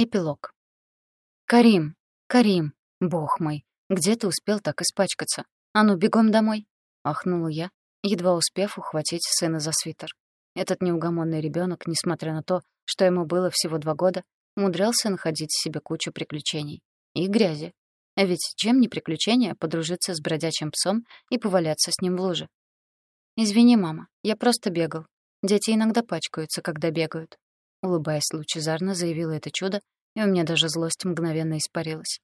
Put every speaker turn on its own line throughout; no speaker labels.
Эпилог. «Карим! Карим! Бог мой! Где ты успел так испачкаться? А ну, бегом домой!» — ахнула я, едва успев ухватить сына за свитер. Этот неугомонный ребенок, несмотря на то, что ему было всего два года, умудрялся находить себе кучу приключений. И грязи. А ведь чем не приключение подружиться с бродячим псом и поваляться с ним в луже? «Извини, мама, я просто бегал. Дети иногда пачкаются, когда бегают. Улыбаясь лучезарно, заявила это чудо, и у меня даже злость мгновенно испарилась.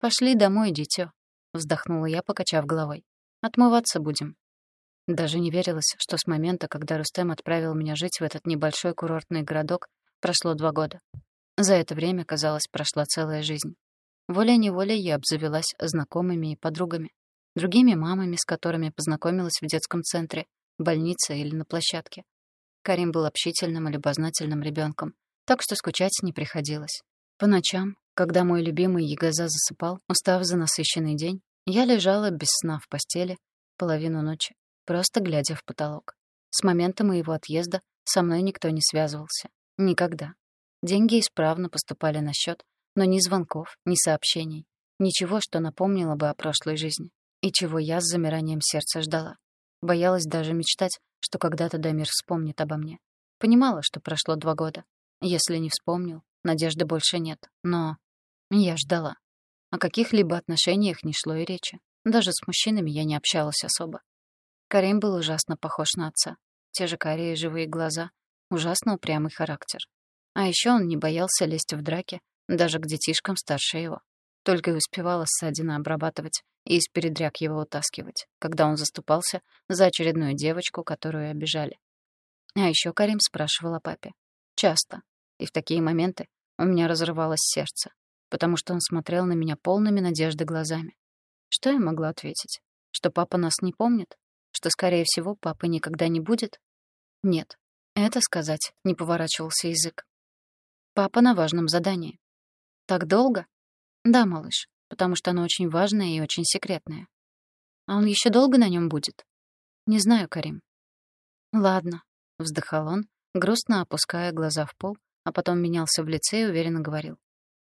«Пошли домой, дитё», — вздохнула я, покачав головой. «Отмываться будем». Даже не верилось, что с момента, когда Рустем отправил меня жить в этот небольшой курортный городок, прошло два года. За это время, казалось, прошла целая жизнь. Волей-неволей я обзавелась знакомыми и подругами, другими мамами, с которыми познакомилась в детском центре, больнице или на площадке. Карим был общительным и любознательным ребенком, так что скучать не приходилось. По ночам, когда мой любимый Ягоза засыпал, устав за насыщенный день, я лежала без сна в постели половину ночи, просто глядя в потолок. С момента моего отъезда со мной никто не связывался. Никогда. Деньги исправно поступали на счет, но ни звонков, ни сообщений. Ничего, что напомнило бы о прошлой жизни. И чего я с замиранием сердца ждала. Боялась даже мечтать, что когда-то Дамир вспомнит обо мне. Понимала, что прошло два года. Если не вспомнил, надежды больше нет. Но я ждала. О каких-либо отношениях не шло и речи. Даже с мужчинами я не общалась особо. Карим был ужасно похож на отца. Те же карие живые глаза, ужасно упрямый характер. А еще он не боялся лезть в драки, даже к детишкам старше его. Только и успевала ссадины обрабатывать и из передряг его утаскивать, когда он заступался за очередную девочку, которую обижали. А еще Карим спрашивал о папе. Часто. И в такие моменты у меня разрывалось сердце, потому что он смотрел на меня полными надежды глазами. Что я могла ответить? Что папа нас не помнит? Что, скорее всего, папы никогда не будет? Нет. Это сказать не поворачивался язык. Папа на важном задании. Так долго? Да, малыш потому что оно очень важное и очень секретное. А он еще долго на нем будет? Не знаю, Карим. Ладно, вздыхал он, грустно опуская глаза в пол, а потом менялся в лице и уверенно говорил.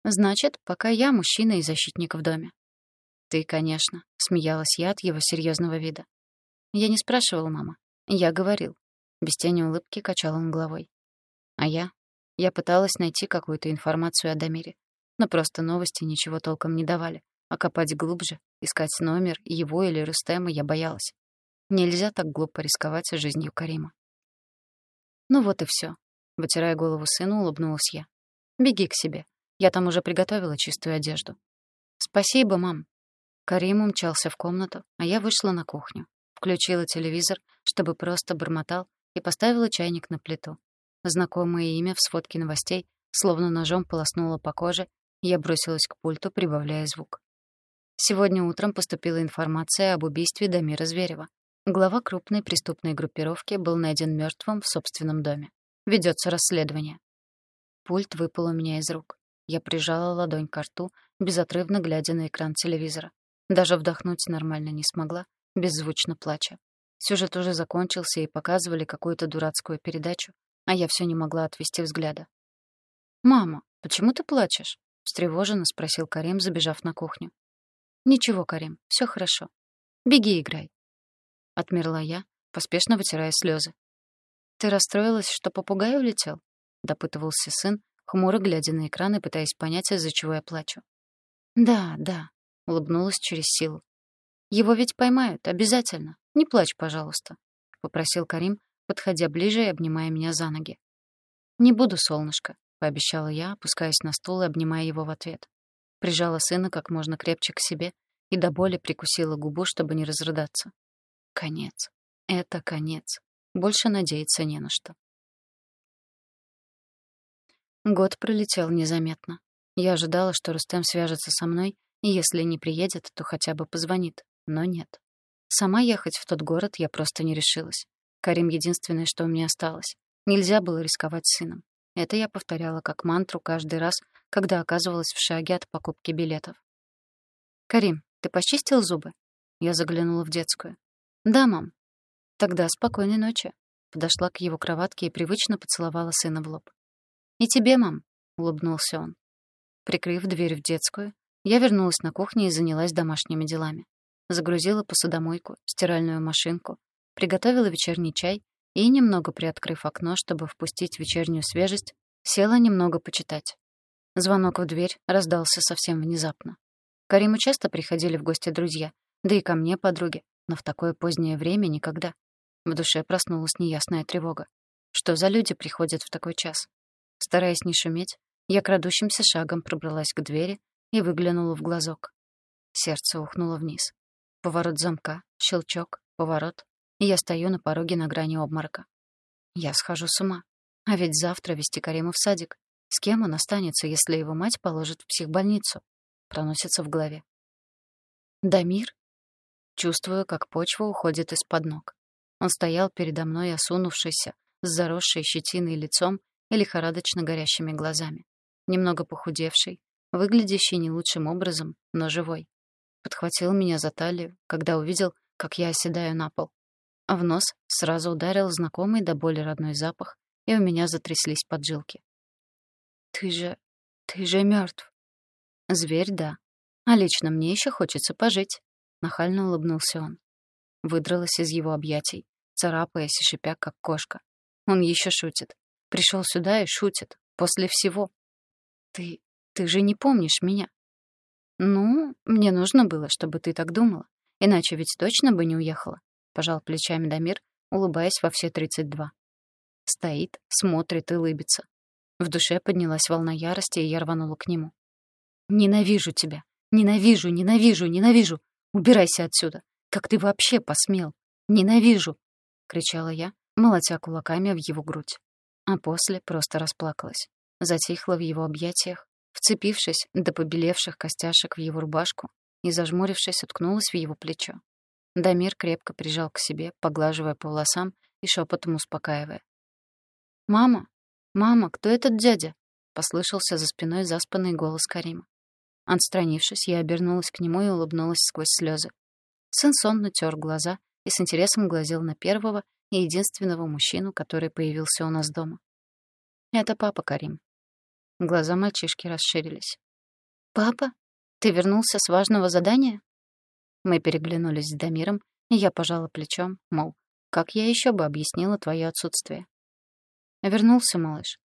Значит, пока я мужчина и защитник в доме. Ты, конечно, смеялась я от его серьезного вида. Я не спрашивала, мама. Я говорил. Без тени улыбки качал он головой. А я? Я пыталась найти какую-то информацию о Дамире но просто новости ничего толком не давали. А копать глубже, искать номер, его или Рустема я боялась. Нельзя так глупо рисковать жизнью Карима. Ну вот и все. Вытирая голову сыну, улыбнулась я. Беги к себе. Я там уже приготовила чистую одежду. Спасибо, мам. Карим умчался в комнату, а я вышла на кухню. Включила телевизор, чтобы просто бормотал, и поставила чайник на плиту. Знакомое имя в сводке новостей словно ножом полоснуло по коже я бросилась к пульту, прибавляя звук. Сегодня утром поступила информация об убийстве Дамира Зверева. Глава крупной преступной группировки был найден мертвым в собственном доме. Ведется расследование. Пульт выпал у меня из рук. Я прижала ладонь к рту, безотрывно глядя на экран телевизора. Даже вдохнуть нормально не смогла, беззвучно плача. Сюжет уже закончился и показывали какую-то дурацкую передачу, а я все не могла отвести взгляда. «Мама, почему ты плачешь?» Встревоженно спросил Карим, забежав на кухню. Ничего, Карим, все хорошо. Беги, играй. Отмерла я, поспешно вытирая слезы. Ты расстроилась, что попугай улетел? допытывался сын, хмуро глядя на экран и пытаясь понять, из-за чего я плачу. Да, да, улыбнулась через силу. Его ведь поймают, обязательно. Не плачь, пожалуйста, попросил Карим, подходя ближе и обнимая меня за ноги. Не буду, солнышко, пообещала я, опускаясь на стул и обнимая его в ответ. Прижала сына как можно крепче к себе и до боли прикусила губу, чтобы не разрыдаться. Конец. Это конец. Больше надеяться не на что. Год пролетел незаметно. Я ожидала, что Рустем свяжется со мной, и если не приедет, то хотя бы позвонит. Но нет. Сама ехать в тот город я просто не решилась. Карим — единственное, что у меня осталось. Нельзя было рисковать сыном. Это я повторяла как мантру каждый раз, когда оказывалась в шаге от покупки билетов. «Карим, ты почистил зубы?» Я заглянула в детскую. «Да, мам». «Тогда спокойной ночи». Подошла к его кроватке и привычно поцеловала сына в лоб. «И тебе, мам», — улыбнулся он. Прикрыв дверь в детскую, я вернулась на кухню и занялась домашними делами. Загрузила посудомойку, стиральную машинку, приготовила вечерний чай и, немного приоткрыв окно, чтобы впустить вечернюю свежесть, села немного почитать. Звонок в дверь раздался совсем внезапно. Кариму часто приходили в гости друзья, да и ко мне подруги, но в такое позднее время никогда. В душе проснулась неясная тревога. Что за люди приходят в такой час? Стараясь не шуметь, я крадущимся шагом пробралась к двери и выглянула в глазок. Сердце ухнуло вниз. Поворот замка, щелчок, поворот, я стою на пороге на грани обморока. Я схожу с ума. А ведь завтра вести Карима в садик. С кем он останется, если его мать положит в психбольницу? Проносится в голове. Дамир? Чувствую, как почва уходит из-под ног. Он стоял передо мной, осунувшийся, с заросшей щетиной лицом и лихорадочно горящими глазами. Немного похудевший, выглядящий не лучшим образом, но живой. Подхватил меня за талию, когда увидел, как я оседаю на пол. А в нос сразу ударил знакомый до боли родной запах, и у меня затряслись поджилки. «Ты же... ты же мертв. «Зверь, да. А лично мне еще хочется пожить», — нахально улыбнулся он. Выдралась из его объятий, царапаясь и шипя, как кошка. Он еще шутит. Пришел сюда и шутит. После всего. «Ты... ты же не помнишь меня?» «Ну, мне нужно было, чтобы ты так думала. Иначе ведь точно бы не уехала», — пожал плечами Дамир, улыбаясь во все тридцать два. Стоит, смотрит и улыбится. В душе поднялась волна ярости, и я рванула к нему. «Ненавижу тебя! Ненавижу, ненавижу, ненавижу! Убирайся отсюда! Как ты вообще посмел? Ненавижу!» — кричала я, молотя кулаками в его грудь. А после просто расплакалась. Затихла в его объятиях, вцепившись до побелевших костяшек в его рубашку и, зажмурившись, уткнулась в его плечо. Дамир крепко прижал к себе, поглаживая по волосам и шепотом успокаивая. «Мама! Мама, кто этот дядя?» — послышался за спиной заспанный голос Карима. Отстранившись, я обернулась к нему и улыбнулась сквозь слезы. Сын сонно тер глаза и с интересом глазел на первого и единственного мужчину, который появился у нас дома. «Это папа Карим». Глаза мальчишки расширились. «Папа? Ты вернулся с важного задания?» Мы переглянулись с Дамиром, и я пожала плечом, мол, как я еще бы объяснила твое отсутствие? Вернулся малыш.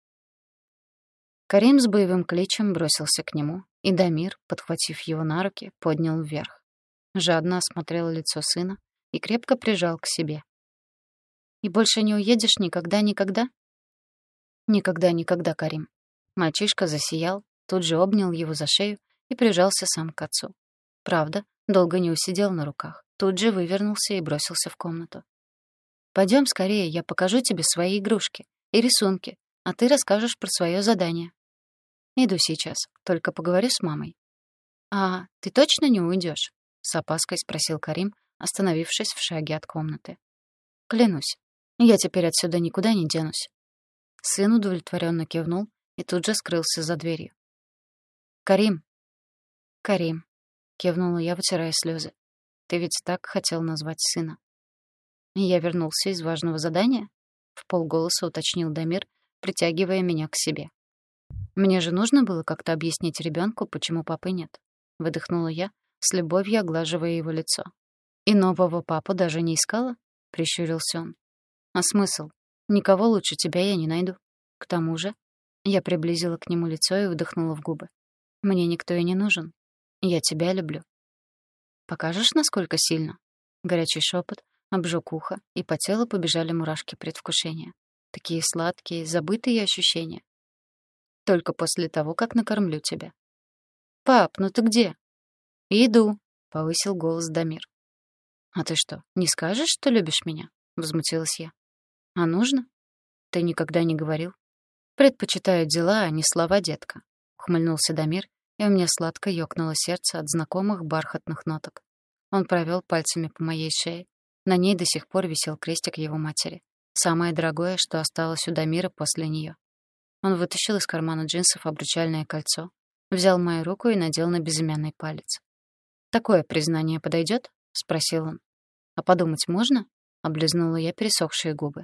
Карим с боевым кличем бросился к нему, и Дамир, подхватив его на руки, поднял вверх. Жадно осмотрел лицо сына и крепко прижал к себе. «И больше не уедешь никогда-никогда?» «Никогда-никогда, Карим». Мальчишка засиял, тут же обнял его за шею и прижался сам к отцу. Правда, долго не усидел на руках, тут же вывернулся и бросился в комнату. Пойдем скорее, я покажу тебе свои игрушки и рисунки, а ты расскажешь про свое задание. Иду сейчас, только поговорю с мамой. А ты точно не уйдешь? с опаской спросил Карим, остановившись в шаге от комнаты. Клянусь, я теперь отсюда никуда не денусь. Сын удовлетворенно кивнул и тут же скрылся за дверью. Карим. Карим, кивнула я, вытирая слезы. Ты ведь так хотел назвать сына. Я вернулся из важного задания? В полголоса уточнил Дамир, притягивая меня к себе. Мне же нужно было как-то объяснить ребенку, почему папы нет. Выдохнула я, с любовью оглаживая его лицо. И нового папу даже не искала? Прищурился он. А смысл? Никого лучше тебя я не найду. К тому же, я приблизила к нему лицо и выдохнула в губы. Мне никто и не нужен. Я тебя люблю. Покажешь, насколько сильно? Горячий шепот, обжег ухо, и по телу побежали мурашки предвкушения. Такие сладкие, забытые ощущения. Только после того, как накормлю тебя. «Пап, ну ты где?» «Иду», — повысил голос Дамир. «А ты что, не скажешь, что любишь меня?» — возмутилась я. «А нужно?» «Ты никогда не говорил». «Предпочитаю дела, а не слова, детка», — ухмыльнулся Дамир, и у меня сладко ёкнуло сердце от знакомых бархатных ноток. Он провел пальцами по моей шее, на ней до сих пор висел крестик его матери. Самое дорогое, что осталось у Дамира после нее. Он вытащил из кармана джинсов обручальное кольцо, взял мою руку и надел на безымянный палец. «Такое признание подойдет? спросил он. «А подумать можно?» — облизнула я пересохшие губы.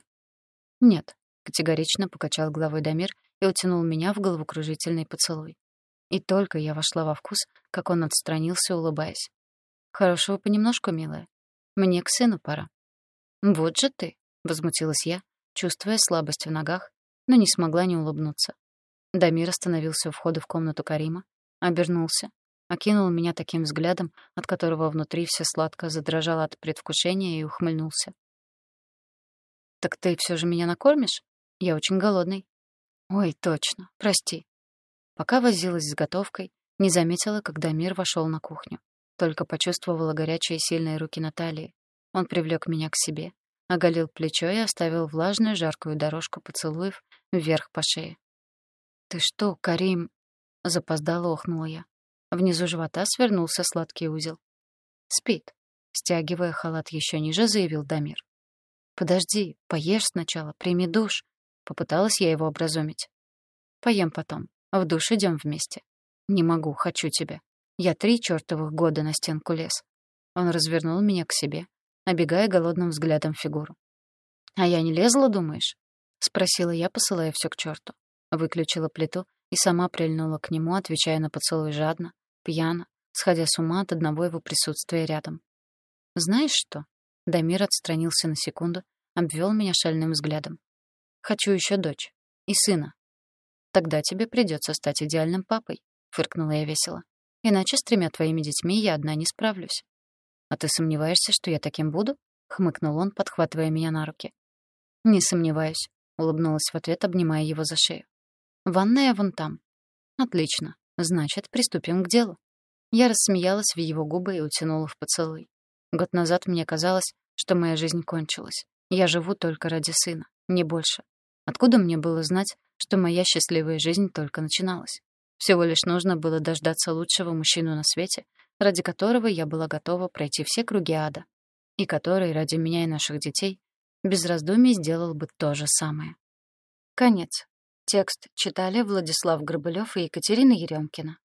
«Нет», — категорично покачал головой Дамир и утянул меня в головокружительный поцелуй. И только я вошла во вкус, как он отстранился, улыбаясь. «Хорошего понемножку, милая. Мне к сыну пора». «Вот же ты!» — возмутилась я, чувствуя слабость в ногах, но не смогла не улыбнуться. Дамир остановился у входа в комнату Карима, обернулся, окинул меня таким взглядом, от которого внутри все сладко задрожало от предвкушения и ухмыльнулся. «Так ты все же меня накормишь? Я очень голодный». «Ой, точно, прости». Пока возилась с готовкой, не заметила, когда Мир вошел на кухню. Только почувствовала горячие сильные руки Натальи. Он привлек меня к себе, оголил плечо и оставил влажную жаркую дорожку поцелуев вверх по шее. «Ты что, Карим?» — запоздало охнула я. Внизу живота свернулся сладкий узел. «Спит», — стягивая халат еще ниже, заявил Дамир. «Подожди, поешь сначала, прими душ», — попыталась я его образумить. «Поем потом. В душ идем вместе». «Не могу, хочу тебя. Я три чертовых года на стенку лез». Он развернул меня к себе, обегая голодным взглядом фигуру. «А я не лезла, думаешь?» — спросила я, посылая все к черту. Выключила плиту и сама прильнула к нему, отвечая на поцелуй жадно, пьяно, сходя с ума от одного его присутствия рядом. «Знаешь что?» Дамир отстранился на секунду, обвел меня шальным взглядом. «Хочу еще дочь. И сына. Тогда тебе придется стать идеальным папой», — фыркнула я весело. «Иначе с тремя твоими детьми я одна не справлюсь». «А ты сомневаешься, что я таким буду?» — хмыкнул он, подхватывая меня на руки. «Не сомневаюсь», — улыбнулась в ответ, обнимая его за шею. Ванная вон там. Отлично. Значит, приступим к делу. Я рассмеялась в его губы и утянула в поцелуй. Год назад мне казалось, что моя жизнь кончилась. Я живу только ради сына, не больше. Откуда мне было знать, что моя счастливая жизнь только начиналась? Всего лишь нужно было дождаться лучшего мужчину на свете, ради которого я была готова пройти все круги ада, и который ради меня и наших детей без раздумий сделал бы то же самое. Конец. Текст читали Владислав Горбылёв и Екатерина Еремкина.